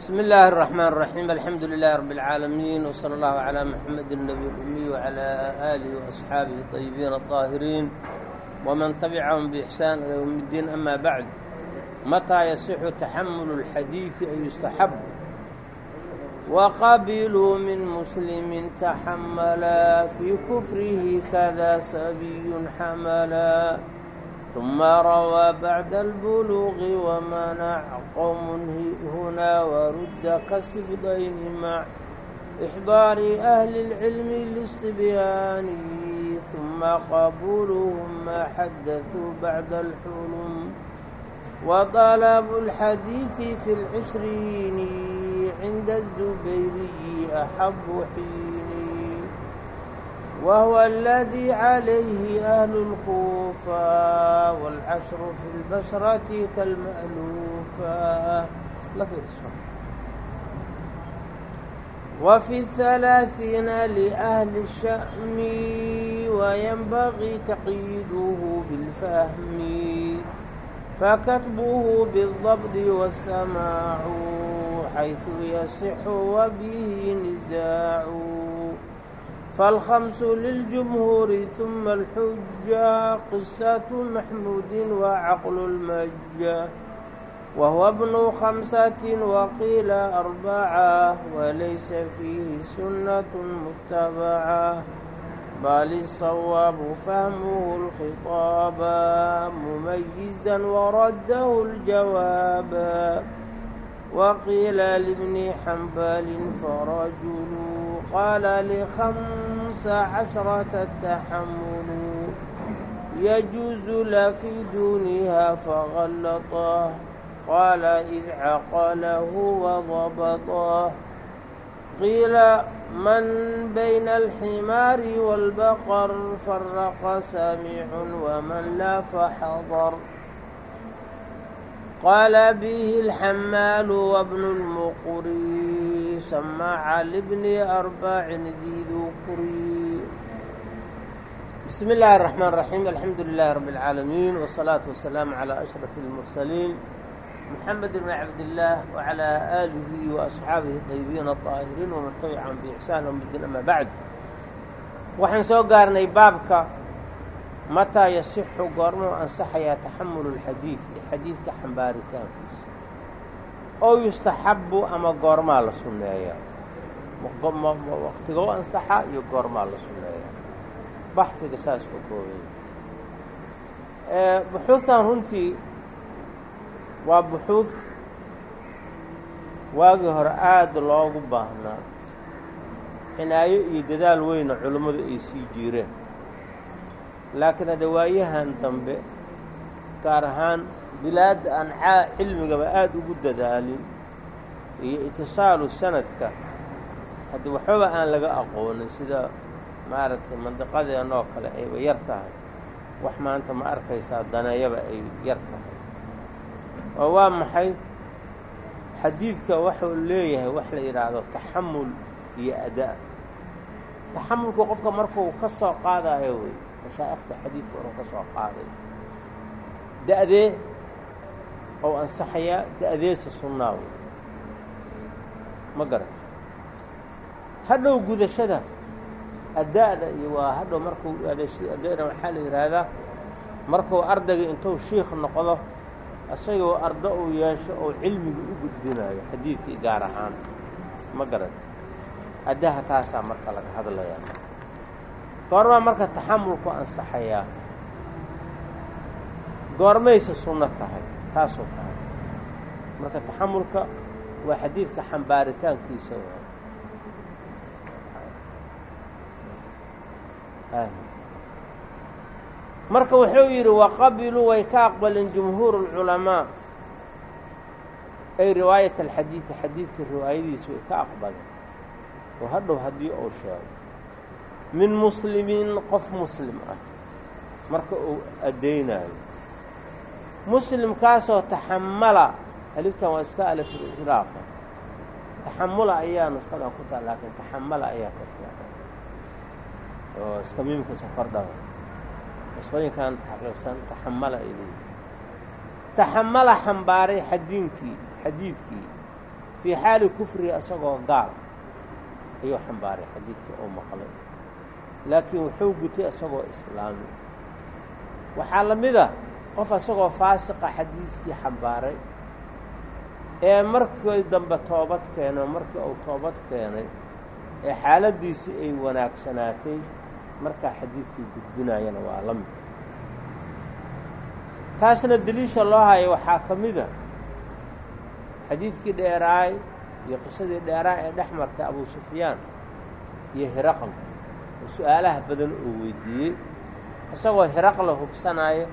بسم الله الرحمن الرحيم الحمد لله رب العالمين وصلى الله على محمد النبي الأمي وعلى آله وأصحابه الطيبين الطاهرين ومن تبعهم بإحسان إلى يوم الدين أما بعد متى يصح تحمل الحديث أو يستحب وقبلوا من مسلم تحملا في كفره كذا سبي حملا ثuma rawaa bacda albuluuqi wamanac qowmun hunaa warudda ka sifdayhima ixdaari ahli اlcilmi lisibyaaniyi ثuma qabuluhum maa xadahuu bacda alxulum وطلب الحديث في العشرين عند الزبيري أحب حين وهو الذي عليه أهل الكوفة والعشر في البشرة كالمألوفة وفي الثلاثين لأهل الشأم وينبغي تقييده بالفهم فكتبه بالضبط والسماع حيث يصح وبه نزاع فالخمس للجمهور ثم الحجة قصة محمود وعقل المجة وهو ابن خمسة وقيل أربعة وليس فيه سنة متبعة بل الصواب فهمه الخطاب مميزا ورده الجواب وقيل لابن حنبل فرجل قال لخمس عشرة التحمل يجوز لفي دونها فغلطه قال إذ عقله وضبطه قيل من بين الحمار والبقر فرق سامع ومن لا فحضر قال به الحمال وابن المقري سمع لابن أرباع ذي ذكري بسم الله الرحمن الرحيم الحمد لله رب العالمين والصلاة والسلام على أشرف المرسلين محمد بن عبد الله وعلى آله وأصحابه الطيبين الطاهرين ومن تبعهم بإحسان ومدين أما بعد waxaan soo gaarnay mataa yasixu goormuu ansaxayaa taxamulu lxadiidi xadiidka xambaaritaankiisa ow yustaxabbu ama goormaa la sunneeyaa waqtigou ansaxaa iyo goormaa la sunneeyaa baxiga saas u koobay buxuuhan runtii waa buxuud waagii hore aada loogu baahnaa cinaayo iyo dadaal weyna culimmadu ay sii jiireen laakiin hadda waayahan dambe gaar ahaan bilaadda aan caa cilmigaba aada ugu dadaalin iyo itisaalu sanadka haddi waxbaba aan laga aqoonin sida maaragtay mandiqadeen oo kale ayba yar tahay wax maanta ma arkaysaa daneeyaba ay yar tahay. Oo waa maxay? Xadiidka waxuu leeyahay wax la yidhaahdo taxamul iyo adaa taxamulku qofka markuu ka soo qaadayo wey mashaa'ikhda xadiidka inuu ka soo qaaday. Da'dee ou ansaxayaa da'deesa sunnaa wey ma garan hadhow gudashada ada'da iyo waa hadhow markuu adana waxaa la yidhaahdaa markuu ardayga intuu shiikh noqdo isagoo ardo uu yeesho oo cilmiga u gudbinayo xadiidkii gaar ahaan. Ma garan addaha taasaa marka laga hadlayaa goormaa marka taxamulku ansaxayaa goormaysa sunno tahay taasoo tahay. Marka taxamulka waa xadiidka xambaaritaankiisa marka wuxuu yidhi waqabiluu way ka aqbaleen jumhuur اlculamaa ay riwaayat alxadiidi xadiidka riwaayadiisa way ka aqbaleen oo hadhow haddii uu sheego min muslimiin qof muslim ah. Marka uu addaynayo. Muslimkaasoo taxamala aliftan waa iska alifiraaqa taxamula ayaa nusqadan ku taha laakiin taxamala ayaa ka fiican. Oo iska miimka safardhaga nusqooyinkan taxqiiqsan taxamala ay taxamala xambaaray xadiinkii xadiidkii fii xaali kufrihi isagoo gaal. Ayuu xambaaray xadiidkii oo maqlay laakiin wuxuu gutay isagoo islaami waxaa la mid a qof isagoo faasiqa xadiiskii xambaaray ee markii dambe toobad keenay markii uu toobad keenay ee xaaladdiisii ay wanaagsanaatay markaa xadiidkii gudbinayana waa la mid. Taasna deliisha loo hayo waxaa ka mida xadiidkii dheeraay iyo qisadii dheeraay ee dhex martay abu sufyaan iyo hiraql oo su'aalaha badan uu weydiiyey isagoo hiraqla hubsanaayo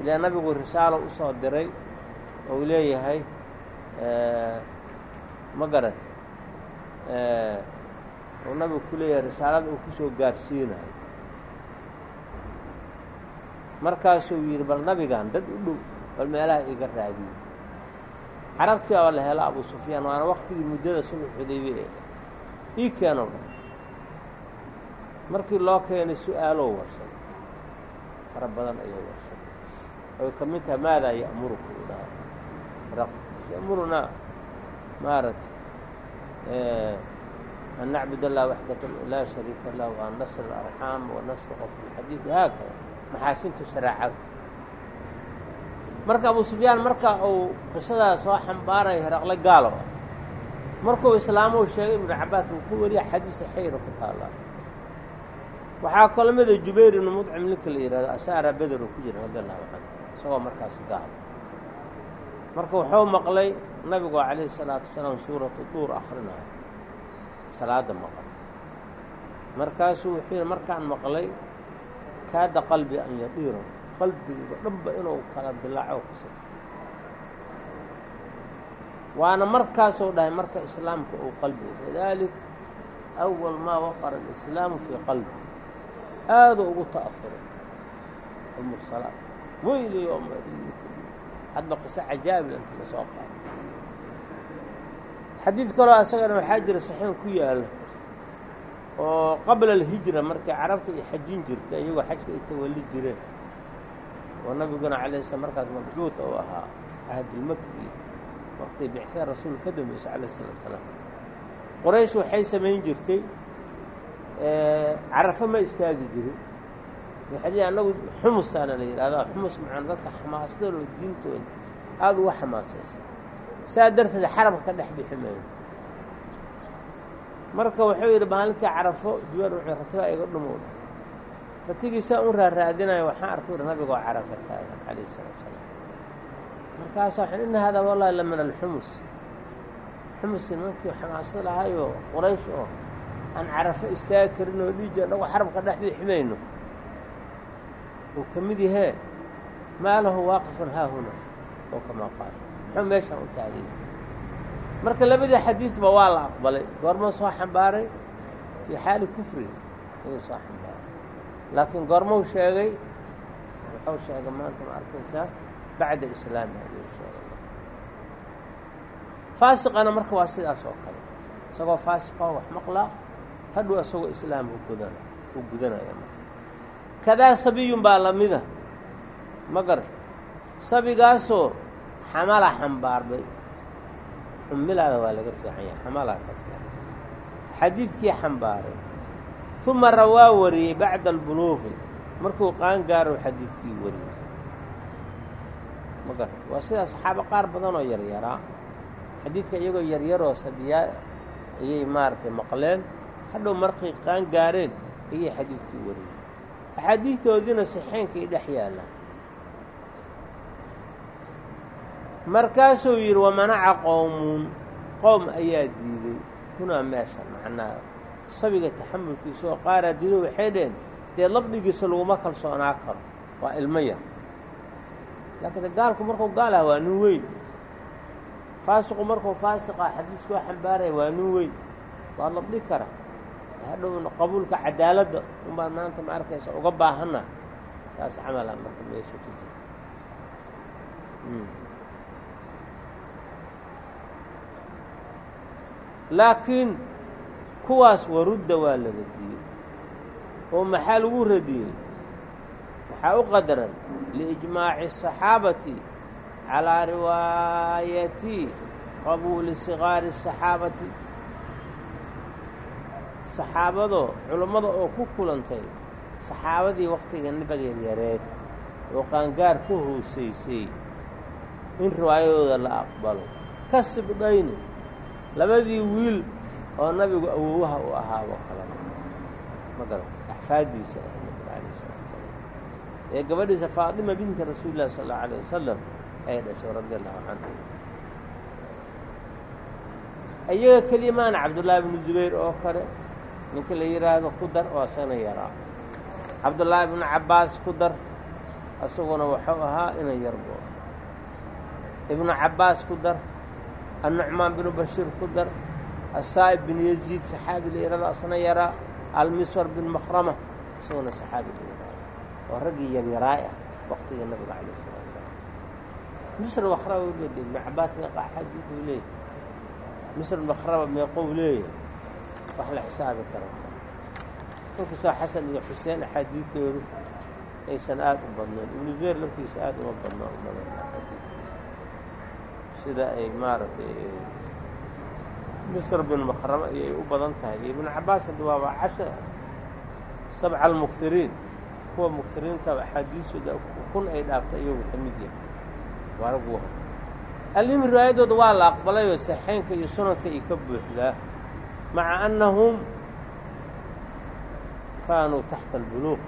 ilaa nabigu risaalo u soo diray oo uu leeyahay ma garat uu nabigu ku leeyahay risaalada uu ku soo gaarsiinayo markaasuu yidhi bal nabigan dad u dhow bal meelaha iga raadiyo carabtii oo la helo abu sufyaan waana waktigii muddada sulx ee ii keenow dha markii loo keenay su'aaloo warshay fara badan ayuu warshay oy ka mid tahay maadaa ya'muruku u dhaha ya'murunaa maaragta an nacbud allah waxdaka laa shariika lah an nasr alarxaam wa nasluqa fi lxadiid haakada maxaasinta shareecada marka abu sufyaan marka uu qisadaas soo xambaaraya heraqle gaalo ah markuu islaamou sheegay ibnu cabaas uu ku wariya xadiisa xayra ku taallaa waxaa kalo mida jubayr ibnu mudcim ninka la yidhahdo asaara beder uu ku jira radi allahu canhu isagoo markaas gaalo marka wuxuu maqlay nabigoo calayhi salaatu wasalaam suuratu duur akhrinayo. Salaadda maqal markaasuu wuxuu yidhi markaan maqlay kaada qalbi an yadiira qalbigiiba dhanba inuu kala dilaaco kusa waana markaasuu dhahay marka islaamka uu qalbiga lidalik awal maa waqara alislaamu fii qalbi aaduu ugu ta'afuray almursalaat weyli yooma hadba qiso cajaabil inta la soo qaado xadiid kaloo asagana waxaa jira saxiin ku yaalla oo qabla alhijra markay carabta ay xajin jirtay iyagoo xajka ay tawalli jireen. Oo nabiguna calay slam markaas mabcuud ou ahaa cahdulmakri waqtay bixfee rasuul ka dambayso calayh salatu salaam qoraysh waxay samayn jirtay carafo ma istaagi jirin. Waxay leeyiin annagu xumusaana la yidhahdaa xumus macana dadka xamaasadaloo diintooda aada uga xamaasaysa saa darteed xarabka ka dhex bixi mayno marka wuxuu yidhi maalintii carafo jubaar wuxuu ratibaa iga dhumowdha ratigiisaa un raaraadinaya waxaan arku yidhi nabigoo carafa taagan calayh salaatu salaam. Markaasa waxaan ina haadaa wallahi la min alxumus. Xumuskii nimankii xamaasada lahaayoo quraysh oo aan carafo istaagi karin oo dhiija annagu xarabka dhex bixi mayno uu ka mid yahee maa lahu waaqifun haahuna oo kamaa qaal muxuu meeshaan u taagay? Marka labadii xadiidba waa la aqbalay. Goormo soo xambaaray fii xaali kufri ayuu soo xambaaray. Laakiin goormou sheegay wuxuu sheegay maanta ma arkaysaa bacda islaami ayuu sheegay. Faasiqana marka waa sidaas oo kale. Isagoo faasiqoo wax maqlaa hadhow isagoo islaam u gudana u gudanaya kadaa sabiyun baa lamida ma garan sabigaasoo xamala xambaarbay xumilaada waa laga fiican yahay xamalaa ka fiican. Xadiidkii xambaaray. Uma rawaa wariyey bacda albuluuqi markuu qaan gaaro xadiidkii wariyey. Ma garan waa sidaa saxaabo qaar badanoo yaryaraa xadiidka iyagoo yaryaroo sabiyaa ayay maaragtay maqleen hadhow markay qaan gaareen ayay xadiidkii wariyey axaadiidtoodiina saxeenkay dhex yaallaan markaasuu yidhi wamanaca qowmuun qowm ayaa diiday. Hunaa meesha macnaa. Sabiga taxamulkiisa oo qaaraa diido waxay dheheen dee labdhigiisa laguma kalsoonaa karo. Waa ilmo yar. Laakiin gaalku markuu gaal ah waa nin weyn. Faasiqu markuu faasiqa xadiiska waa xambaaraya waa nin weyn. Waa labdhi kara hadhowna qabuulka cadaaladda unbaan maanta ma arkaysa uga baahanna saas camala marka meesha ku jira laakiin kuwaas warudda waa la radiyey oo maxaa lagu radiyey waxaa u qadaran liijmaaci الصaxaabati calىa riwaayati qabuuli sigaari saxaabati saxaabadoo culummada oo ku kulantay saxaabadii wakhtiga nabiga yareed oo qaangaar ka hoosaysay in riwaayadooda la aqbalo. Ka sibdhayni labadii wiil oo nabigu awowaha u ahaaboo kale. Ma garata axfaaddiisa ee gabadhiisa faatima binti rasuuli illahi sal allau alayh wasalam ay dhashay radi allahu canhu iyaga keliya maana cabdullaahi bnu zubayr oo kale ninka la yidhaahdo ku dar oo asagana yaraa. Cabdullaahi bnu cabbaas ku dar isaguna wuxuu ahaa ina yarbo ibnu cabbaas ku dar annucmaan binu bashiir ku dar asaa'ib bin yaziid saxaabi la yidhahdo asna yaraa almiswar bin makhrama isaguna saxaabi la yidhahdo oo raggii yaryaraay ah waktiga nabiga calayh salatu salaam. Misr makhrama uleeda ibnu cabbaas meeqa xadiiduu leeyahy misr makhrama meeqou leeyahay wax la xisaabi kara inkastoo xasan iyo xuseen axaadiidtoodu aysan aada u badnayn. Ibnu zubayr laftiisa aada uma badnaa u badan. Sida ay maaragtay misr bin makhrama ayay u badan tahay. Iyo ibnu cabbaas hadda waaba casha sabca almuktiriin kuwa muktiriintaba axaadiistooda kun ay dhaaftay iyagu ka mid yahay waaragu alimi riwaayadooda waa la aqbalayoo saxeynka iyo sunanka ay ka buuxdaa maca annahum kaanuu taxta albuluuq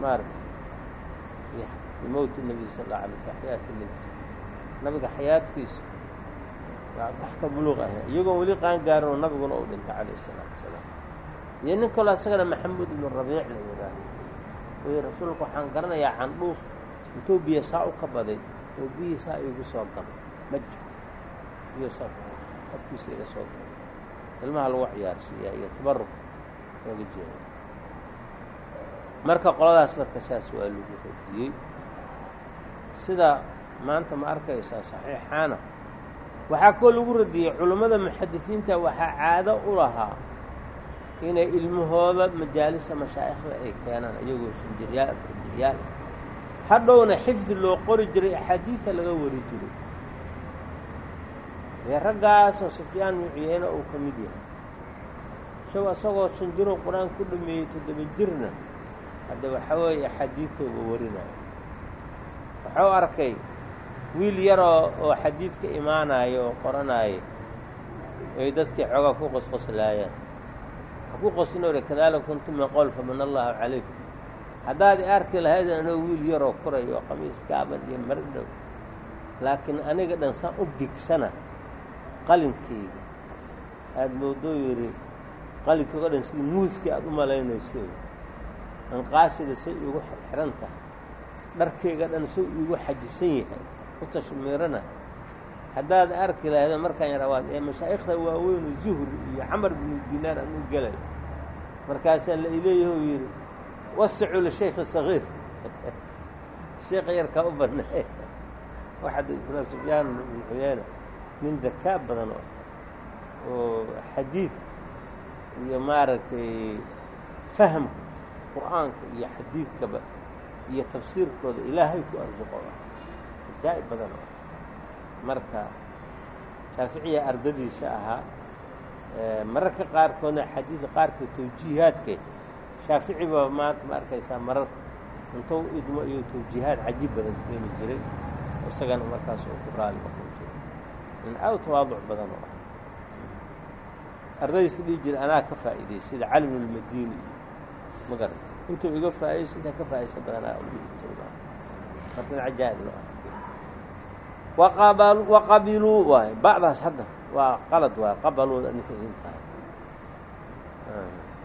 maaragtay bimowti nebiy sal alla alay xayaati nebi nabiga xayaadkiisa taxta buluuq ah iyagoon weli qaan gaarin oo nabiguna uu dhintay calayh isalaatu wasalaam iyo nin kaloo isagana maxamuud ibnu rabiic la yidhaaho uu yihi rasuulku waxaan garanayaa candhuuf intuu biyo saa u ka baday oo biyihii saa iigu soo galo ma jiro biyo saa qofkiisa iga soo galo ilmaha lagu ciyaarsiiyaa iyo tabaruk looga jeeda marka qoladaas marka saas waa lagu radiyey. Sida maanta ma arkaysaa saxiixaana waxaa koo lagu radiyey culummada muxadisiinta waxaa caado u lahaa inay ilmahooda majaalisa mashaa'ikhda ay keenaan iyagoo shinjiryaal afarjiryaal hadhowna xifdi loo qori jiray axaadiida laga wari jiray dee raggaasoo sufyaan cuyeyne uu ka mid yahay. Isagoo isagoo shan jiroo qur'aan ku dhameeyey toddoba jirna hadda waxaa weeye axaadiidtooba warinayo. Wuxuu arkay wiil yaroo oo xadiidka imaanayo oo qoranaayo ay dadkii xoogaa ku qosqoslaayaan ku qosnoore kadaalika kuntum min qowl faman allahu calaykum. Haddaad arki lahayd anoo wiil yaroo korayo oo qamiis gaaban iyo mari dhow laakiin aniga dhan saan u gigsana qalinkayga aada moodoo yidhi qalinkaygo dhan sidii muuskii aada u malaynayso. Anqaasida say iigu xihan tahay. Dharkayga dhan say iigu xajisan yahay u tashmiirana. Haddaad arki lahayd markaan yar awaad ee mashaa'ikhda waaweynu zuhri iyo camar binu dinaar anuu gelay markaasaa la ileeyaho yidhi wasicuu lishaykhi sagiir. Sheekha yarkaa u badnay waxaad ibna sufyaan ibnu cuyeyne nin dakaa badan oo oo xadiid iyo maaragtay fahamka qur'aanka iyo xadiidkaba iyo tafsiirkooda ilaahay ku arsuqo ajaa'ib badan. Oo marka shaaficiya ardadiisa ahaa mararka qaarkoodna xadiidka qaarka tawjiihaadka shaafici baa maanta ma arkaysaa marar intou idmo iyo tawjiihaad cajiib badan keeni jiray isagana markaas uu ku raali noqon jiray in aad tawaaduc badan oo ah. Ardadiisa dhihi jira anaa ka faa'iidey sida cali bnu lmadini ma garan. Intuu iga faa'iidaysa intaa ka faa'idaysa badanaa u lo ah. Waqabiluu waay bacdaas hadda waa qalad waay qabalooda ninka idin tahay.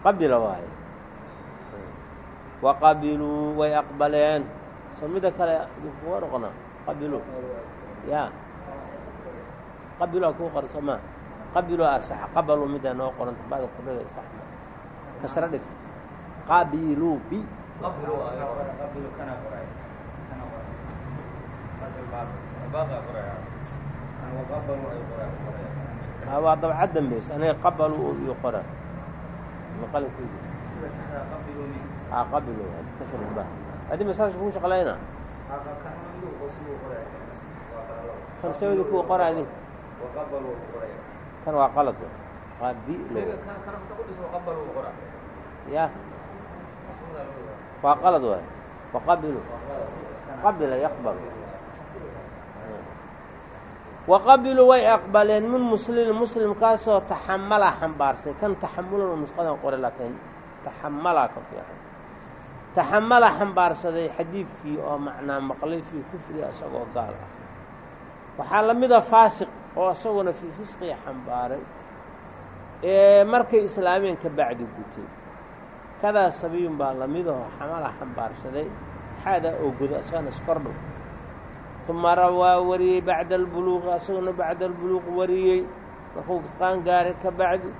Qabila waaye. Waqabiluu way aqbaleen. Soo mida kale idinkuga noqona qabiluu ya qabiluu a kuu qorso ma qabiluu a sax qabaluu middaa noo qoranta bada kudhaga sax kasra dhig. Qabiluu bi. Waa dabcad dambeys. Aniga qabaluu iyo qora? Maqalinkaydi qabilu kasrba haddii masaajka kuu shaqlayna kalsoodi kuwa qora idinka kan waa qalad. Qaabilo ya. Waa qalad waay. Waqabilu qabila yaqbal. Waqabiluu way aqbaleen min muslimin muslimkaasoo taxamala xambaarsay. Kan taxamulan nusqadan qore laakiin taxamalaa ka fiican. Taxamala xambaarsaday xadiidkii oo macnaa maqlay fii kufriga isagoo gaal ah. Waxaa la mida faasiq oo isaguna fisqiga xambaaray ee markay islaameen ka bacdi gutay. Kadaa sabiyun baa lamidahoo xamala xambaarsaday xaadaa oo guda isagana iskordhow uma rawaa wariyey bacda albuluuqi asaguna bacda albuluuq wariyey. Markuu qaan gaaray ka bacdi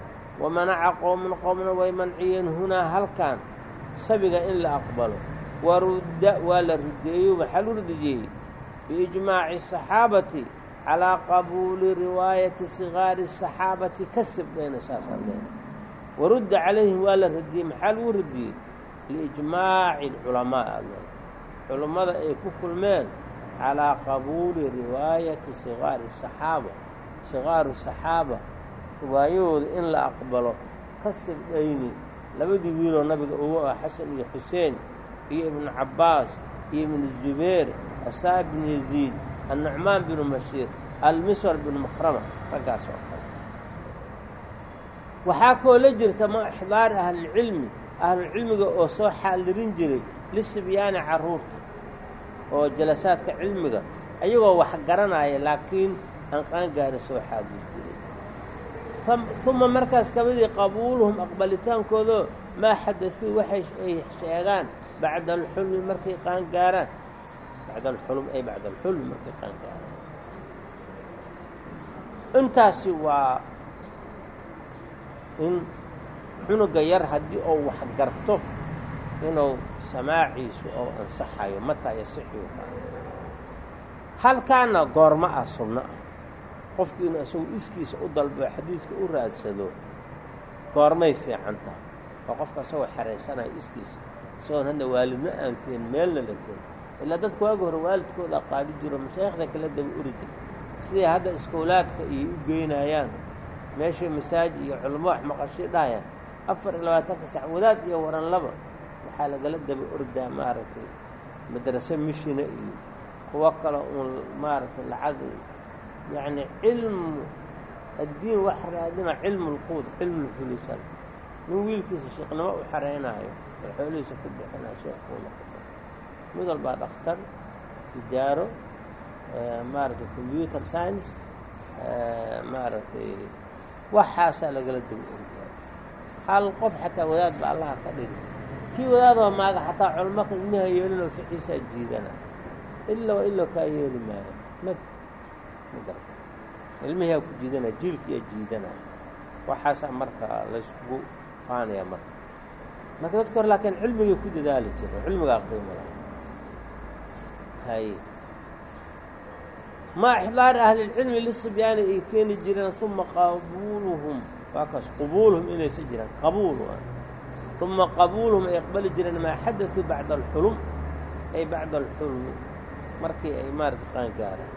wamanaca qowman qowmna way manciyeen hunaa halkan sabiga in la aqbalo warudda waa la rideeyo maxaa lu ridijiyey biijmaaci asaxaabati calaa qabuuli riwaayati sigaari asaxaabati ka sibdhayna saasaan leena warudda calayhim waa la radiyey maxaa lagu radiyey liijmaaci alculamaa alle culummada ay ku kulmeen calaa qabuuli riwaayati sigaari asaxaaba sigaaru saxaaba riwaayahooda in la aqbalo ka sibdhayni labadii wiiloo nabiga ugu ah xasan iyo xuseen iyo ibnu cabbaas iyo ibnu zubayr asaa bnu yaziid annucmaan binu mashiir almiswar binu makrama raggaas oo kale. Waxaa koo la jirta ma ixdaari ahlilcilmi ahlulcilmiga oo soo xaalirin jiray lisibyaani carruurta oo jalasaadka cilmiga ayagoo wax garanaya laakiin aan qaangaarin soo xaadir jiray. Uma markaas kabadii qabuuluhum aqbalitaankoodo maa xadaثuu waxay ay sheegaan bacda alxulmi markay qaangaaraan bacda alxulm ay bacda alxulmi markay intaasi waa in cunuga yar haddii uu wax garto inuu samaaciisu oo ansaxayo mataa yasixuu halkaana goormo ah sunno ah qofku inuu isagu iskiisa u dalbo xadiidka u raadsado goormay fiican tahay oo qofka isagoo xeraysanayo iskiisa isagoon hadda waalidna aan keen meelna la keen ilaa dadka waagi hore waalidkooda qaadi jiro mashaayikhda kala daba uri jirta siday hadda iskoolaadka iyo u geynayaan meeshay masaajid iyo culamo wax maqashay dhahayaan afar iyo labaatanka sax wadaad iyo waran laba waxaa lagala daba ordaa maaragtay madraso mishina iyo kuwo kale uun maaragtay lacag yacni cilmu addiin wax raadina cilmu lquud cilmu lfulusan nin wiilkiisa sheekhnimo u xaraynaayo oo xoolihiisa ku bixinaa sheekhuuna mid walbaa dhakhtar idaaro maaragtay combyuter science maaragtay waxaasaa lagala daba ordaa hal qof xataa wadaad ba allaha ka dhigi kii wadaadoo maaga xataa culmaka ilmaha yeelinoo ficiisaa jiidana ilaa ilaa kaa yeeli maayo mad ma garta ilmihiyaa ku jiidana jiilkiyaa jiidana waxaasaa marka layskugu faanaya marka marka dadka hore laakiin cilmigay ku dadaali jiro cilmigaa qiimo laha hay maa ixdaari ahlilcilmi lisibyaani ay keeni jireen uma qabuuluhum waa kaas qubuuluhum inaysa jiraan qabuul uma qabuuluhum ay aqbali jireen maa xadaثuu bacda alxulum ay bacda alxulmi markii ay maarata qaangaaraan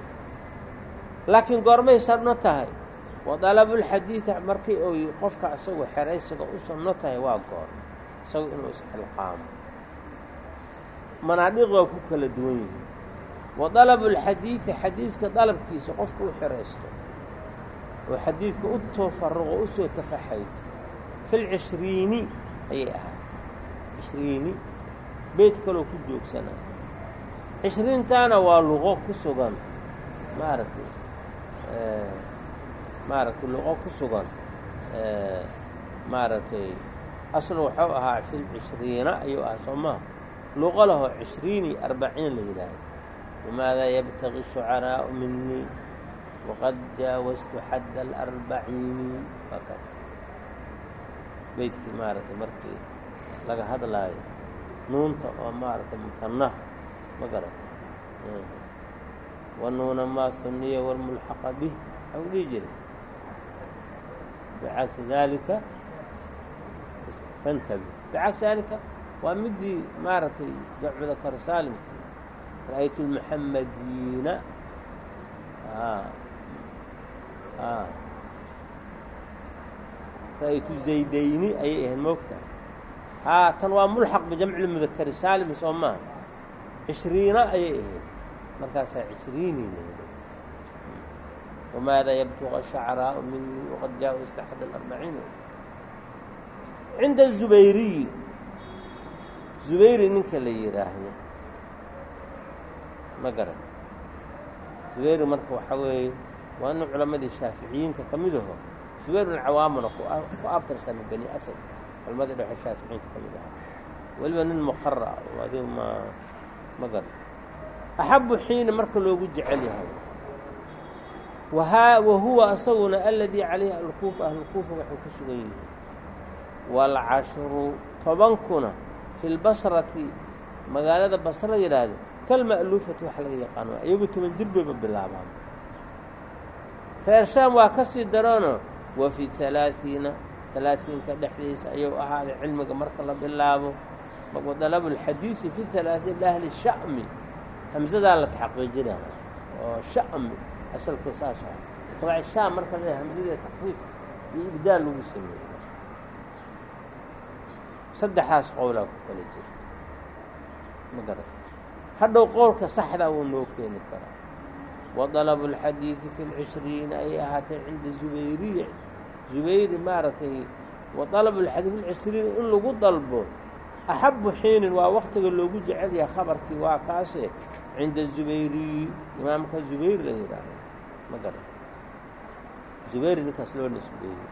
laakiin goormay sabno tahay wa dalabulxadiida markii oy qofka isagoo xeraysiga u sabno tahay waa goor isagu inuu isxilqaamo manaadhiq ku kala duwan yihiin wa dalabulxadiidi xadiidka dalabkiisa qofka u xeraysto oo xadiidka u tafaruqo u soo tafaxayd. Fi lcishriini ayay ahayd. Cishriini beyt kaloo ku joogsanaa cishriintaana waa luqo ku sugan. Maaragtay maaragtay luqo ku sugan. Maaragtay asl waxuu ahaa fi lcishriina ayuu ahaa soo maha luqo lahoo cishriini arbaciin la yidhaahdo wamaadaa yabtagi shucaraa'u minii waqad jaawastu xadda alarbaciini waa kaas beydkii maaragtay markii laga hadlaayo nuunta oo maaragtay muhanaha ma garata wanuuna maa huniya walmulxaqa bih waxau dhihi jiray bicagsi daalika fantabi bicagsi daalika waa midii maaragtay jamcuda karsaalimki ra'aytu lmuxamadiina ra'aytu zaydayni ayay ahayd moogtaha haa tan waa mulxaq bijamci lmudakari saalimi soo maaha cishriina ayay ahayd markaasaa cishriini wamaada yabtuqa shacraau minii waqad jaa-usta axad alarbaciin cinda zubayriyi zubayri ninka la yidhaahdo ma garan. Zubayri marka waxaa weeye waa nin culammadii shaaficiyiinta ka midaho zubayr bn cawaamuna ku abtirsama bani asad. Culammadii dhexe shaaficiyiinta ka mid ahaa. Weliba nin muqara adi ma ma garan. Axabu xiina marka loogu jecel yahay. Wa huwa asaguna aladii calayhi alkuufa ahlulkuufa waxay ku sugan yihiin waalcashru tobankuna fi lbasrati magaalada basra yidhaahdo kalma'luufati wax laga yaqaano iyagu toban jir bilaabaan. Reer shaam waa ka sii daroono wa fii alaaiina alaaiinka dhexdiisa ayuu ahaaday cilmiga marka la bilaabo. Wadalabu اlxadiisi fi alaaiin ahli sha'mi hamzadaa la taxqiijina oo sha'mi asalku saas ah. Waa shaam marka la hamzadee takfiif iyo ibdaal lagu sameeye saddexaas qowlaa ku kala jira ma garat hadhow qowlka saxdaa wuu noo keeni karaa wadalabu اlxadiidi fi اlcishriina ayay ahaatee cinda zubayriya zubayri maaragtay wadalabu اlxadiid fi lcishriina in lagu dalbo axabu xiinin waa waktiga loogu jecel yahay khabarkii waa kaase cinda zubayriyi imaamka zubayr la yidhaahdo ma garan zubayr ninkaas loo nisbeeyey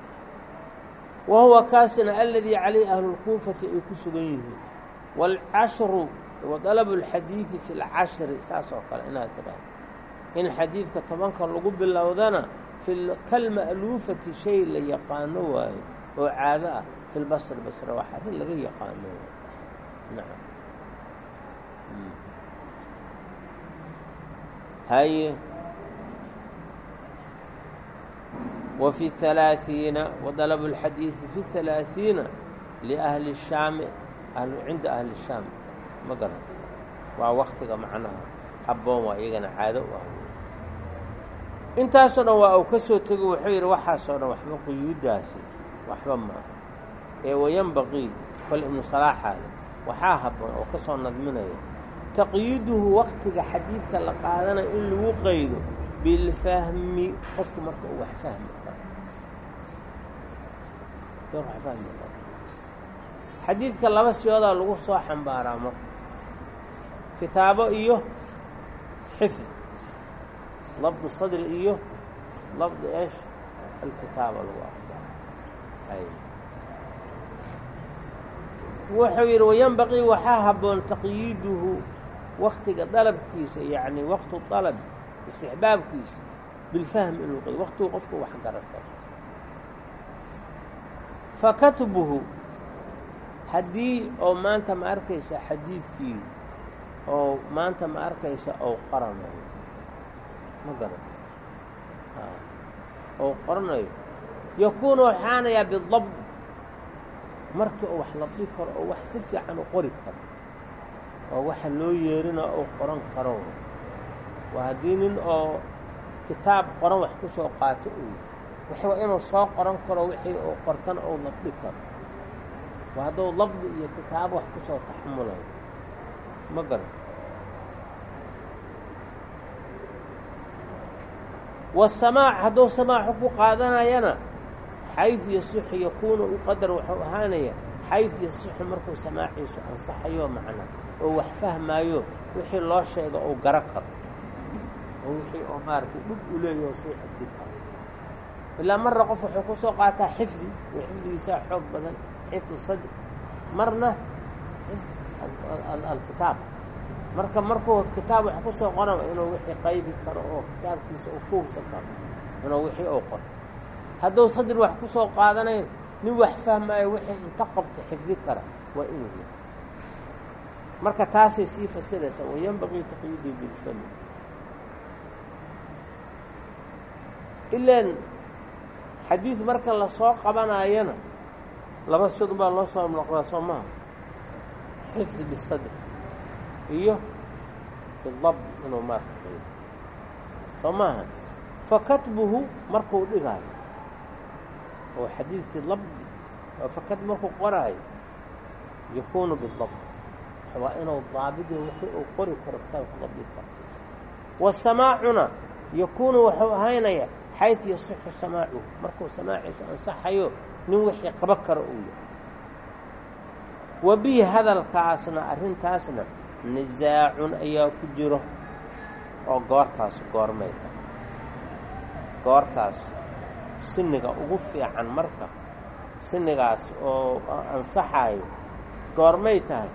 wa huwa kaasina aladii calayhi ahlulkuufati ay ku sugan yihiin waalcashru وaطلب الxadيiثi في الcaشhri saas oo kale inaad tidhaahdo. In xadiidka tobankan lagu bilowdana kalma'luufati shay la yaqaano waayo oo caado ah fi lbasri basra waa arrin laga yaqaano. Naam. Hmm. Haye wa fi halaaثiina wa dalabu اlxadiiثi fi halaaثiina cinda ahli الshaami ma garan. Waa waktiga macnaha habboon waa iyagana caado u ah. Intaasoo dhan waa uu ka soo tego wuxuu yidhi waxaasoo dhan waxba quyuuddaasi waxba maaha ee wayanbaqii kol ibnu salaaxaale waxaa habboon oo ka soo nadminaya taqyiiduhu waktiga xadiidka la qaadanayo in lagu qaydo bilfahmi qofku marka uu wax fahmi karo. Xadiidka laba siyoodaa lagu soo xambaaraa marka kitaabo iyo xifd labd sadri iyo labd eesh alkitaaba lagu aqbalo. Wuxuu yidhi wayanbaqii waxaa habboon taqyiiduhu waktiga dalabkiisa yacni waqtu dalab istixbaabkiisa bilfahmi inuu qay waqtigu qofku wax garan karo fa katbuhu haddii oo maanta ma arkaysa xadiidkii oo maanta ma arkaysa ou qoranayo. Ma garan. Ou qoranayo. Yakuunu waxaanayaa bidabd. Markii uu wax labdhi karo oo wax si fiican u qori karo oo waxa loo yeerina uu qoran karo. Waa haddii nin oo kitaab qoran wax ku soo qaato yahy wx waa inuu soo qoran karo wixii uu qortana uu labdhi karo. Waa hadduu labdi iyo kitaabo wax ku soo taxamulayo ma garan wasamaac hadduu samaaxu ku qaadanayana xayثu yasixu yakuunu u qadar wuxuu ahaanaya xayثu yasixu markuu samaaciisu ansaxayo macnaa oo wax fahmaayo wixii loo sheego ou garo karo oo wixii oo maaragtay dhub u leeyaho suu xifdi ilaa marna qof wuxuu ku soo qaataa xifdi oo xifdigiisaa xoog badan xifdu sadr. Marna alkitaab. Marka markuu kitaab wax ku soo qorana inuu wixii qaybi karo oo kitaabkiisa uu ku hubsan karo inuu wixii uu qoro hadduu sadri wax ku soo qaadanayn nin wax fahmaayo wixii inta qabta xifdi kara waa inuu yahay. Marka taasay sii fasiraysaa wayanbaqii taqyiidu bilfami ilaan xadiid marka la soo qabanaayana laba sid baa loo soo noqdaa soo maha xifdi bisadr iyo bidabd inuu maarka soo maaha. Fa katbuhu markuu dhigaayo oo xadiidkii oo fakad markuu qoraayo yakuunu bidabt waa inuu daabidii wixii uu qori karo kitaabka dabdi karo. Wasamaacuna yakuunu wuxuu ahaynaya xayثu yasixu samaacuhu. Markuu samaaciisu ansaxayo nin wixii qaba karo uu wa bihi hadalkaasna arrintaasna nisaacun ayaa ku jiro oo goortaas goormay tahay goortaas siniga ugu fiican marka sinigaas oo ansaxaayo goormay tahay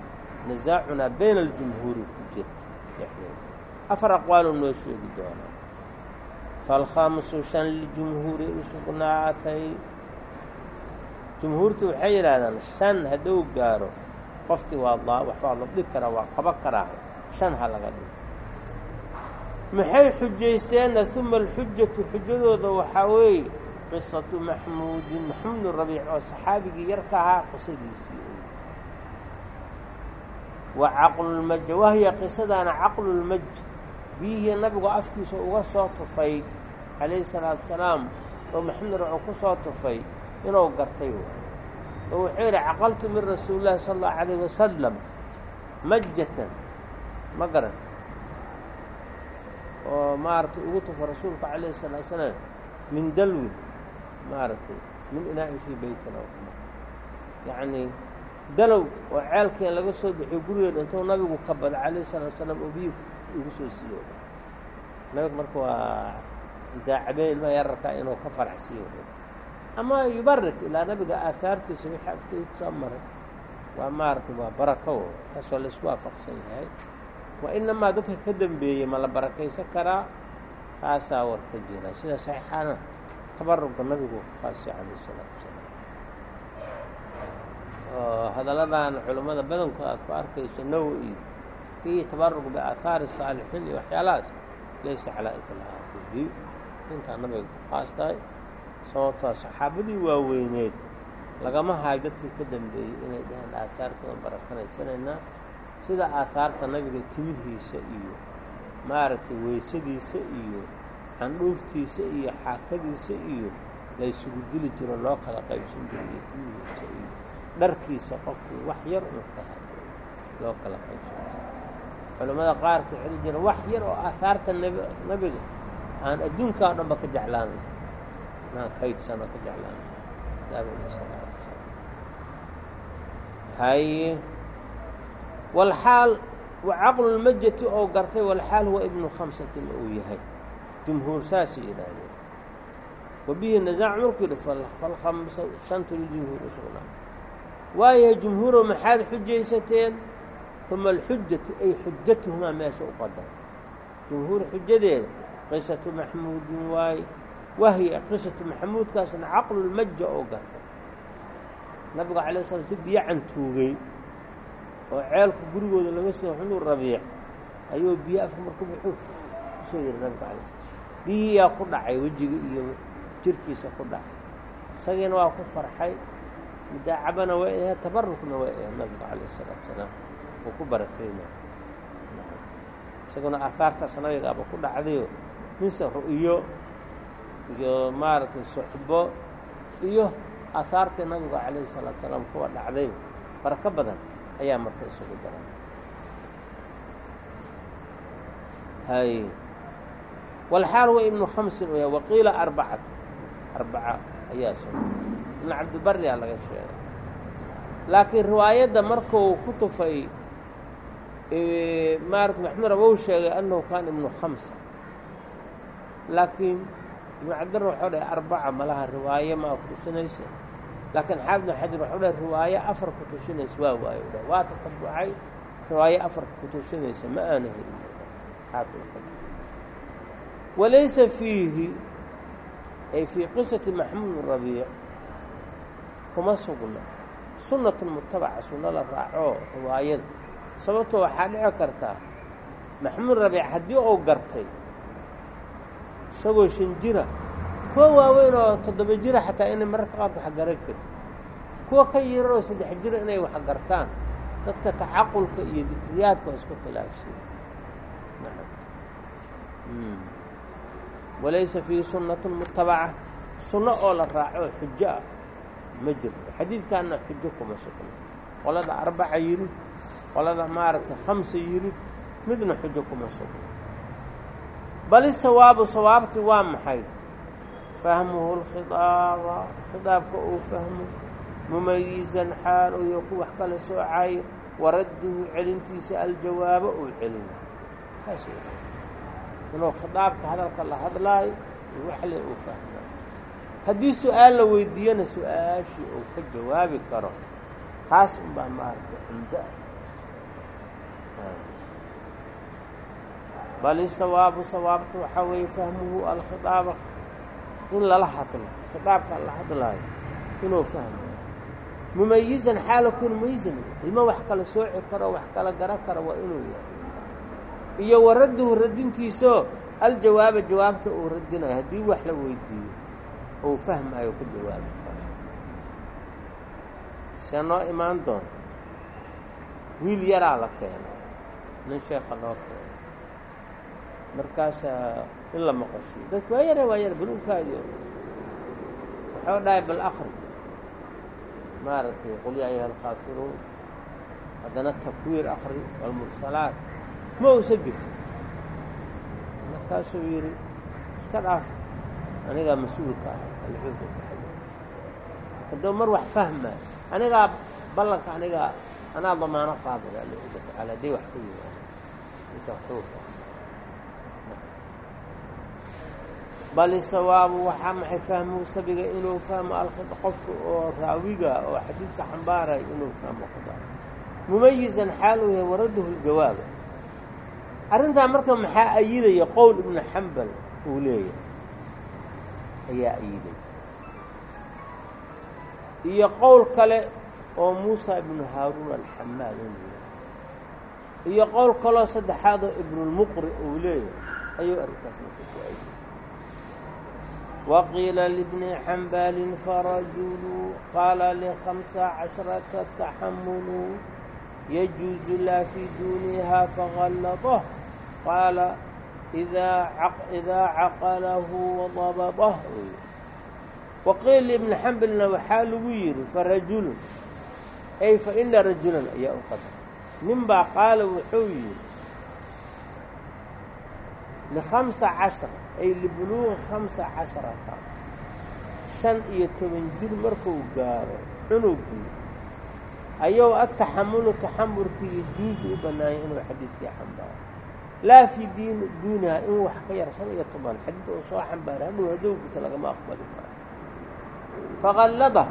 nisaacunaa bayna aljumhuuri ku jira. Afar aqwaaluu noo sheegi doonaa falkhamsu shan lijumhuuri u sugnaatay jumhuurtu waxay yidhaahdaan shan hadduu gaaro qofkii waa waxbaa la dhig karaa waa qaba karaa shan ha laga dhigo maxay xujaysteenna? Uma alxujatu xujadooda waxaa weeye qisatu maxmuudin maxmuud rabiic oo saxaabigii yarka ahaa qisadiisii wa caqlulmaj wahiya qisadaana caqlulmaj biyihii nabigu afkiisa uga soo tufay calayhi salaatu salaam oo maxamed rabiic ku soo tufay inuu gartay oo wuxuu yidhi caqaltu min rasuuli llahi sala allahu calayh wasalam majatan ma garata oo maaragtay ugu tufa rasuulka calayhi salaatu salaam min dalwin. Maaragtay min inaa'in fii beytin oo kama yacnii dalow oo ceelkeen laga soo bixiyo gurigeeda intuu nabigu ka bada calayhi salaatu salaam oo biyi igu soo siiyo nabigu marka waa daacabeen ilmaha yararkaa inuu ka faraxsiiyo ama yubarik ilaa nabiga aahaartiisa wixii afkeyd soo maray. Waa maaragtay waa barako taas waa la isku waafaqsan yahay. Waa inamaa dadka ka dambeeyey ma la barakaysan karaa? Taasaa war ka jira. Sida saxiixaana tabaruga nabigu kaasi calayh isalaatu wasalaam. Oo hadalladan culimmada badankood aad ku arkayso nawowi fiihi tabarug biaahaari saalixiin iyo waxyaalahaas laysa calaa iطlaaqihi intaa nabiga ku khaas tahay sababtoo saxaabadii waaweyneed lagama hayo dadkii ka dambeeyey inay dhaheen aahaartoodan barakanaysanayna sida aahaarta nabiga timihiisa iyo maaragtay weysadiisa iyo candhuuftiisa iyo xaakadiisa iyo laysugu dili jiro loo kala qaybsan jiro iyo timihiisa iyo dharkiisa qofkii wax yar uu ka hayo loo kala qaybsan jiro. Culammada qaarka xeli jira wax yar oo aahaarta nabiga aan adduunkaa o dhan ba ka jeclaanay aan kaydsanoo ka jeclaanay nabiga salaatu wasalaam haye walxaal wa caqlulmajati oo gartay walxaal huwa ibnu khamsatin uu yahay. Jumhuur saasay yidhaahdeen wa bihi nasaac markuu yidhi falkhamsa shantu liljumhuur u sugnaa waayahay jumhuurow maxaad xujaysateen? Uma alxujatu ay xujatuhumaa meesha u qadar. Jumhuur xujadeeda qisatu maxmuudin waaye wahya qisatu maxamuudkaasna caqlulmaja oo gartay nabiga calay slam tu biyo cantuugay oo ceelka gurigooda laga soo xunuu rabiic ayuu biyo afka marku buxuu u soo yiri nabiga calay slam biyiyaa ku dhacay wejiga iyo jirkiisa ku dhacay isagiina waa ku farxay mudaacabana way ahayd tabarukna way ahayd nabiga calayh isalaatu salaam uu ku barakeyna isaguna aahaartaas nabigaaba ku dhacdayo mise ru'yo iyo maaragtay suxbo iyo aahaartii nabiga calayhi salaatu salaam kuwa dhacday. Barako badan ayaa marka isugu daray hay. Walxaal huwa ibnu khamsin u yahay waqiila arbacat arbaca ayaa soo ibnu cabdibariyaa laga sheegay. Laakiin riwaayadda markuu ku tufay maarata maxmud abou sheegay annahu kaana ibnu khamsa laakiin ibnu cabdibari waxau dhahay arbaca malaha riwaaye maa ku tusinaysa laakiin xaafid ibnu xajar waxau dhahay riwaaye afar ku tusinaysa waa waayo. Dhah waa tatabucay riwaaye afar ku tusinaysa ma aana helin. Xaafid ibnu xajar walaysa fiihi ay fii qisati maxmuud rabiic kuma sugna. Sunnatun mutabaca sunno la raaco riwaayada. Sababtoo waxaa dhici kartaa maxmuud rabiic haddii uu gartay isagoo shan jira kuwa waaweyn oo toddoba jira xataa inay mararka qaarka wax garan karto. Kuwa ka yarar oo saddex jira inay wax gartaan dadka tacaqulka iyo dikriyaadka waa isku khilaafsiya walaysa fiihi sunnatun mutabaca sunno oo la raaco xujo ah ma jirto. Xadiidkaanna xujo kuma sugno. Qolada arbaca yidhi qolada maaragtay khamsa yidhi midna xujo kuma sugno bal isawaabu sawaabtii waa maxay? Fahmuhu lkhidaaba khidaabka uu fahmo. Mumayizan xaal uu yo ku wax kala soocayo waradduhu celintiisa aljawaabo uu celina inuu khidaabka hadalka la hadlaayo iyo waxle uu fahmaayo haddii su'aal la weydiiyana su'aashii uu ka jawaabi karo taas unbaa maaragta cumdo ah bal isawaabu sawaabta waxaa weeye fahmuhu alkhidaaba in lala hadlo khidaabka la hadlaayo inuu fahmo mumayizan xaala kun mumayizan ilmo wax kala sooci karo wax kala garan karo waa inuu yahay iyo waradduhu radintiisoo aljawaaba jawaabta uu radinayo haddii wax la weydiiyo uu fahmaayo ka jawaabi karo see noo imaan doonta wiil yaraa la keeno nin sheekha loo keeno markaasaa in la maqashiyo. Dadku waa yare waa yare baluunkaadi waxau dhahay bal akri maaragtay qul yaa ayuha alkaafiruun haddana takwiir akri walmursalaat ma uusa gefin markaasuu yidhi iska dhaaf anigaa mas'uulka ah alcuuda kadoo mar wax fahmaa anigaa ballanka anigaa anaa damaano qaadaya alcuuda tacaala hadday wax ka yimaado ninka waxuu bal sawaabu waxaa maxay fahmuhu sabiga inuu fahmo alkhida qofka oo raawiga oo xadiidka xambaaraya inuu fahmo khida mumayizan xaal uu yahay waradduhu ljawaaba arrintaa marka maxaa ayidaya qowl ibnu xambal uu leeyahay? Ayaa ayiday iyo qowl kale oo muusa ibnu haaruun alxamaad iyo qowl kaloo saddexaad oo ibnulmuqri uu leeyahay. Ayuu arrintaas marka ku ayday waqiila libni xambalin farajulu qaala likhamsa cashrata taxamulu yajuuzu laa fii duuniha faqalladah qaala idaa caqalahu wadabadah waqiila libni xambalina waxaa lagu yidhi farajulun ay ina rajulan ayaa u qadar nin baa qaala likhamsa cashra ay libuluuqi khamsa casharata shan iyo toban jir markuu gaaro cunugii ayou ataxamulu taxamulkii yajuusu u bannaayay inuu xadiidkii xambaaro laa fii diin duuniha in wax ka yar shan iyo toban xadiid uu soo xambaaray hadhow hadow guta lagama aqbali maayo faqallada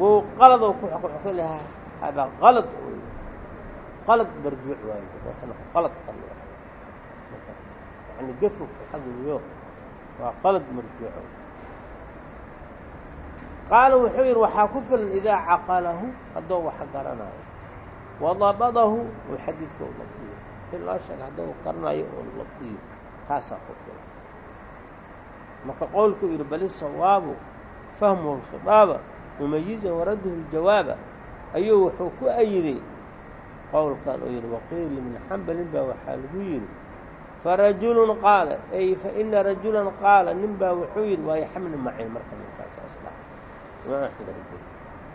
wuu qaladou ku xukuxukin lahaa haadaa qalad qalad yani gefowka xagiyo waa qalad marjuuco qaala wuxuu yidhi waxaa ku filan idaa caqalahu haddou wax garanayo. Wadabadahu uu xadiidka u labdiyo. In loo sheega haddou garanayo uu labdiyo. Taasaa ku filan. Marka qowlkuu yidhi bali sawaabu fahmuhu lkhidaaba mumayizan waradduhu ljawaaba ayuu wuxuu ku ayiday qowlkan uu yidhi waqiil ibni xambalin baa waxaa lagu yidhi farajulun qaala ay fa ina rajulan qaala nin baa wuxuu yidhi waa yaxmni macin marka ninkaasaas dha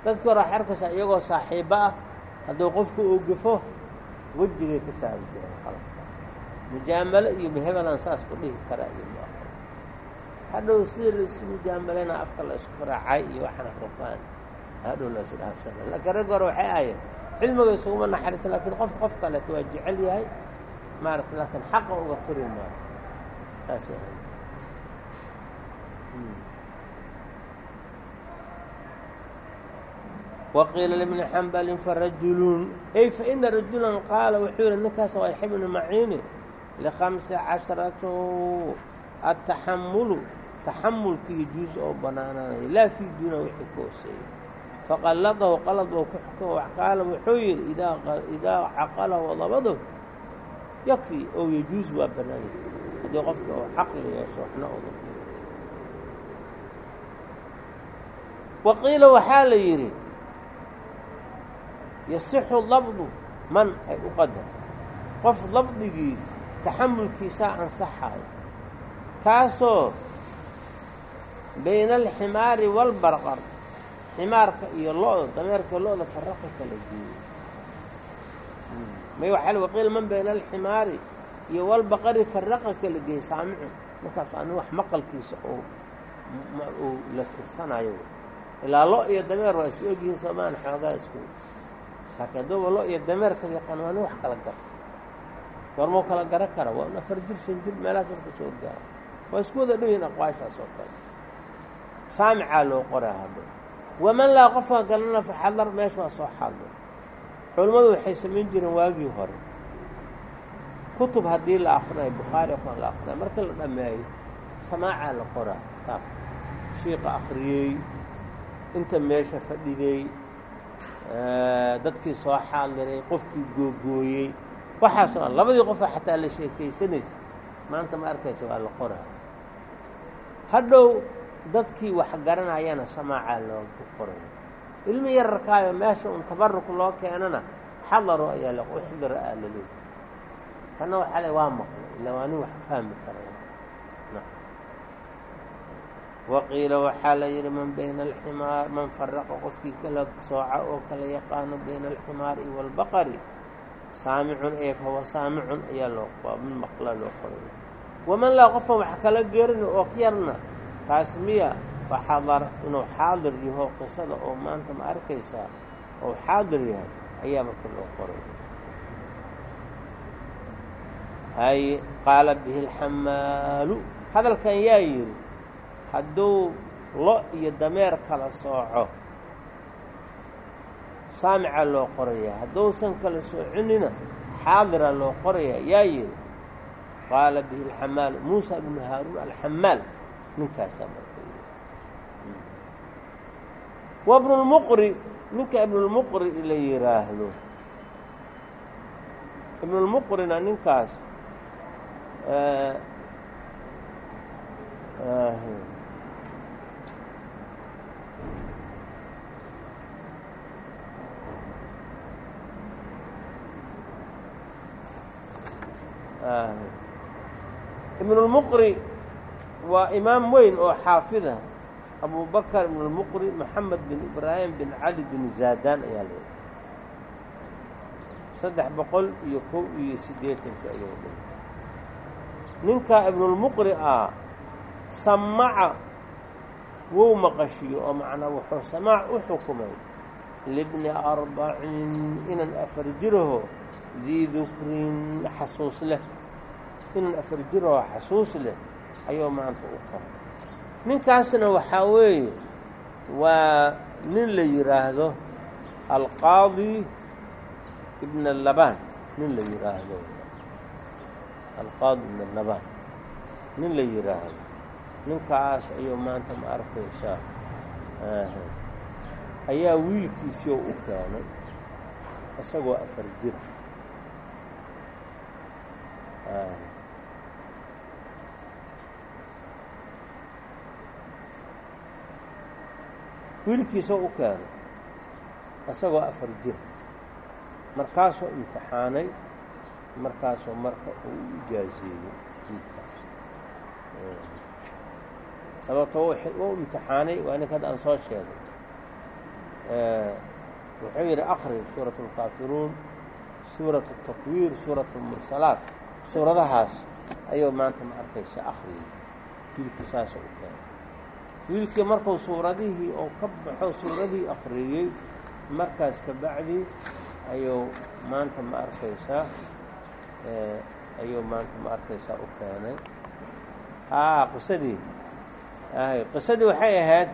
dadkii hore xerkasa iyagoo saaxiibo ah hadduu qofku uu gafo wejigay ka saari jireen qaladkaas mujaamalo iyo mehebelan saas ku dhihi karaa iyo hadhow sida laisu mujaamalena afka la isku faraacay iyo waxana ruqaan hadhow la isu dhaafsana laakiin ragg hore waxay ahayen cilmiga isuguma naxariisan lakiin qof qof kaleeto waa jecel yahay maarata laakiin xaqa uga turi maayo saas ahay waqiila libni xambalin farajulun. Ay faina rajulan qaala wuxuu yihi ninkaas waa xibnu maciini likhamsa cashratu ataxamulu taxamulkii juus oo banaanaanaya laa fii duuna wixii ka hooseeya faqalladahu qalad oo ku xukumo qaala wuxuu yidhi idaa caqalahu wadabadahu yakfi oo yajuus waa banaanya haddii qofka oo caqli yeesho waxna oga. Waqiila waxaa la yidhi yasixu dabdu man ay u qadar. Qof dabdigiisa taxamulkiisaa ansaxaayo kaasoo bayna alximaari waalbarqar ximaarka iyo lo-da dameerka lo-da faraqa kala geeyey may waxaa waqiil man bayna alximaari iyo walbaqari faraqa kala geeyey saamicun markaas ani wax maqalkiisa oo uu la tirsanayo. Ilaa lo iyo dameer waa isku ogyihiin soomaan xoogaa isku. Laakiin haddooba lo iyo dameer kala yaqaan waa nin wax kala garta goormoo kala garan kara waa un afar jir shan jir meelahaas marka soo gaaro. Waa isku wada dhow yihiin aqwaashaas oo kale. Saamicaa loo qoraa hadda waman laa qofka galana fa xadar meesha waa soo xadir culammadu waxay samayn jireen waagii hore. Kutub haddii la akrinayo bukhaari kuan la akrinayo marka la dhammeeyo samaacaa la qoraa kitaabka shiika akriyey inta meesha fadhiday dadkii soo xaadiray qofkii googooyey. Waxaasoo labadii qofoo xataa la sheekaysanaysa. Maanta ma arkaysa waa la qoraa hadhow dadkii wax garanayana samaacaa loogu qoraya ilmi yararkaayo meesha un tabaruk loo keenana xadaro ayaa la uxdira aa la leeyahy kana waxaa le waa maqlo ila waa nin wax fahmi karaya waqiila waxaa la yidhi man bayna alximaar man faraqa qofkii kala sooca oo kala yaqaano bayna alximaari waalbaqari saamicun ee fahuwa saamicun ayaa loo waa mid maqla loo qoraya waman laa qofan wax kala geerina oo yarna taas miya fa xadar inuu xaadir yaho qisada oo maanta ma arkaysaa oo xaadir yahay ayaa marka loo qoraya hay qaala bihi alxamaalu hadalkan yaa yidhi hadduu lo iyo dameer kala sooco saamica loo qorayaa hadduusan kala soocinina xaadira loo qorayaa yaa yidhi qaala bihi alxamaalu muusa bnu haaruun alxamaal ninkaasaa marka yidhi wa bnulmuqri ninka ibnulmuqri la yidhaahdo ibnulmuqrina ninkaas ibnulmuqri waa imaam weyn oo xaafida abu bakar ibnulmuqri maxamed bin ibraahim bin cali bin zaadaan ayaa la saddex boqol iyo kow iyo siddeetanka ayuu dhintay ninkaa ibnulmuqri ah samaca wou maqashiyo oo macnaa wuxuu samaac u xukumay. Libni arbacin inan afar jiraho dii dukrin xasuus leh. Inan afar jiraho xasuus leh ayuu maanta u qoray ninkaasna waxaa weeye waa nin la yidhaahdo alqaadi ibn labaan nin la yidhaahdo alqaadi ibn labaan nin la yidhaahdo ninkaas ayuu maanta ma arkaysaa. Ayaa wiilkiisioo u keenay isagoo afar jira wiilkiisoo u keenay isagoo afar jira markaasoo imtixaanay markaasoo marka uu u ijaazeeyey wiilkaas sababto u imtixaanay waa ninka hadda aan soo sheegay wuxuu yidhi akri suurat اlkaafiruun suurat الtakwiir suurat اlmursalaat suuradahaas ayuu maanta ma arkaysa akriyay wiilkii saasoo u keenay wiilkii markuu suuradihii oo ka baxo suuradihii akriyey markaas ka bacdi ayuu maanta ma arkaysaa ayuu maanta ma arkaysaa u keenay. A qisadii. Qisadii waxay ahayd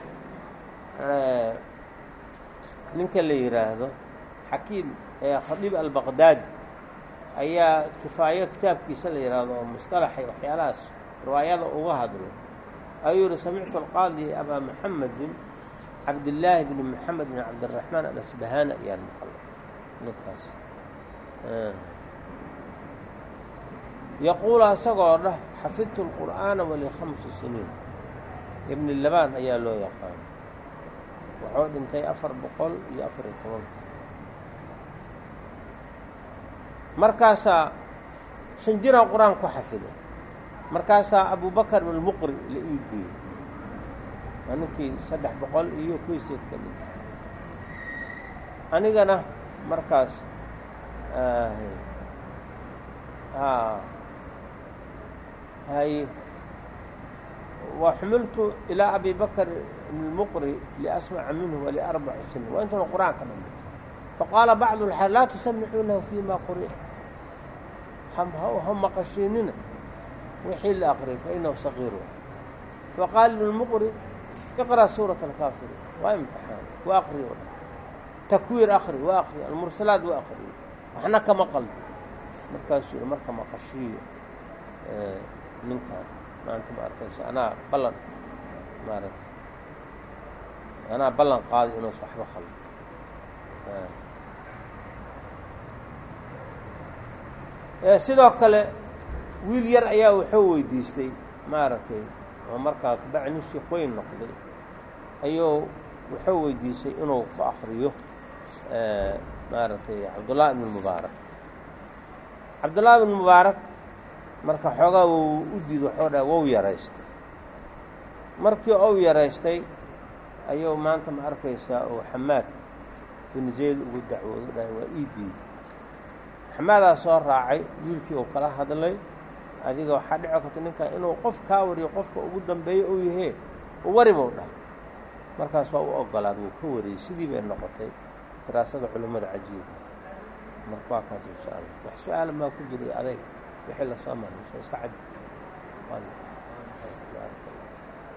ninka la yidhaahdo xakiim khadiib albaqdaadi ayaa kifaayo kitaabkiisa la yidhaahdo oo musطalaxay waxyaalahaas riwaayada uga hadlo ayuu yihi samictu alqaadi abaa muxamedin cabdillaahi bni moxamed bn cabdiraxmaan alasbahaani ayaan maqlay. Ninkaas. Yaquulu asagoo dhah xafidtu اlqur'aana wali khamsi siniin. Ibni labaan ayaa loo yaqaana wuxuu dhintay afar boqol iyo afar iyo tobanka. Markaasaa shan jiraa qur'aan ku xafiday markaasaa abubakar almuqri la ii geeyey waa ninkii saddex boqol iyo kuiseed ka mid. Anigana markaas hay waxmiltu ilaa abi bakr اlmuqri liasmaca minhu waliarbaci sinin. Waa intuna qur'aanka dhama faqaala bacdu lxa laa tusamicuunahu fi ma ha maqashiinina wixii la aqriyay fainahu sagiir faqaala lilmuqri iqra suuraة alkaafiriin waa imtixaan waa aqriy o dhan takwiir akri waa akriy almursalaat waa akriye waxna kama qalbi markaasuu yihi marka maqashiiyo ninkaan maanta ma arkaysa anaa ballan maarata anaa ballan qaaday inuusa waxba khaldo sidoo kale wiil yar ayaa wuxuu weydiistay maaragtay oo markaa kabacni sheekh weyn noqday. Ayuu wuxuu weydiisay inuu ku akriyo maaragtay cabdullahi ibn mubaarak. Cabdullahi ibn mubaarak marka xoogaa wou u diid waxuu dhaha wou yaraystay. Markii ou yaraystay ayuu maanta ma arkaysaa oo xamaad bin zayd ugu dacwoodo dhahay waa ii diiday. Xamaadaa soo raacay wiilkii uu kala hadlay adiga waxaa dhici karta ninkan inuu qof kaa wariyo qofka ugu dambeeyo uu yahee u wari buu dhahay. Markaas waa u ogolaad wuu ka wariyey sidii bay noqotay firaasada culimmada cajiiba marka waa kaas insha allah wax su'aala maa ku jiray adayg wixii la soo marayso iska caji